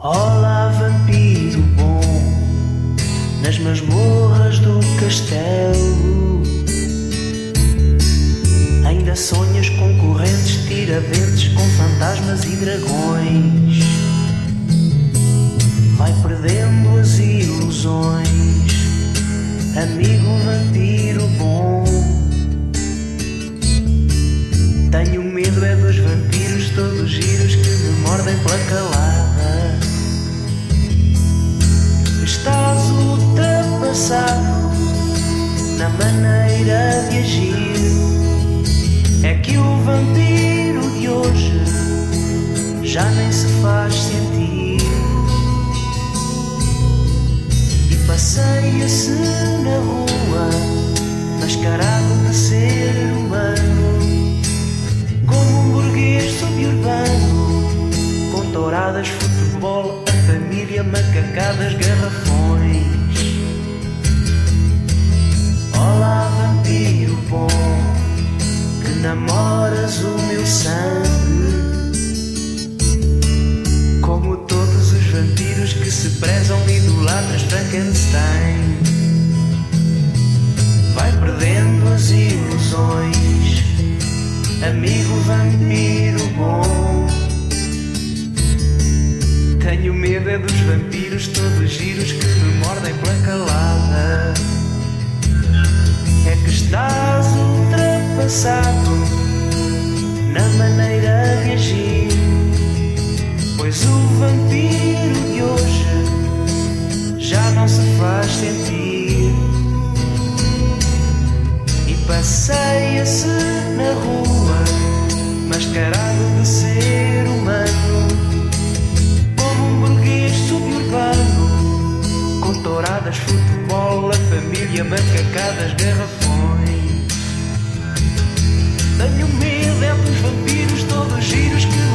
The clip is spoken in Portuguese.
Olá, vampiro bom, nas masmorras do castelo. Ainda sonhas com correntes, tiradentes, com fantasmas e dragões. Vai perdendo as ilusões, amigo vampiro bom. Tenho medo é dos vampiros todos giros que me mordem para calar. Na maneira de agir. É que o vampiro de hoje já nem se faz sentir. E passeia-se na rua, mascarado de ser humano, como um burguês suburbano, com touradas, futebol, a família, macacadas, garrafões. Prezam idolatras Frankenstein. Vai perdendo as ilusões, amigo vampiro bom. Tenho medo é dos vampiros todos giros que me mordem pela calada. É que estás ultrapassado na maneira de agir. Pois o vampiro de hoje já não se faz sentir. E passeia-se na rua, mascarado de ser humano, como um burguês suburbano com touradas, futebol, a família, macacadas, garrafões. Tenho medo é dos vampiros todos giros que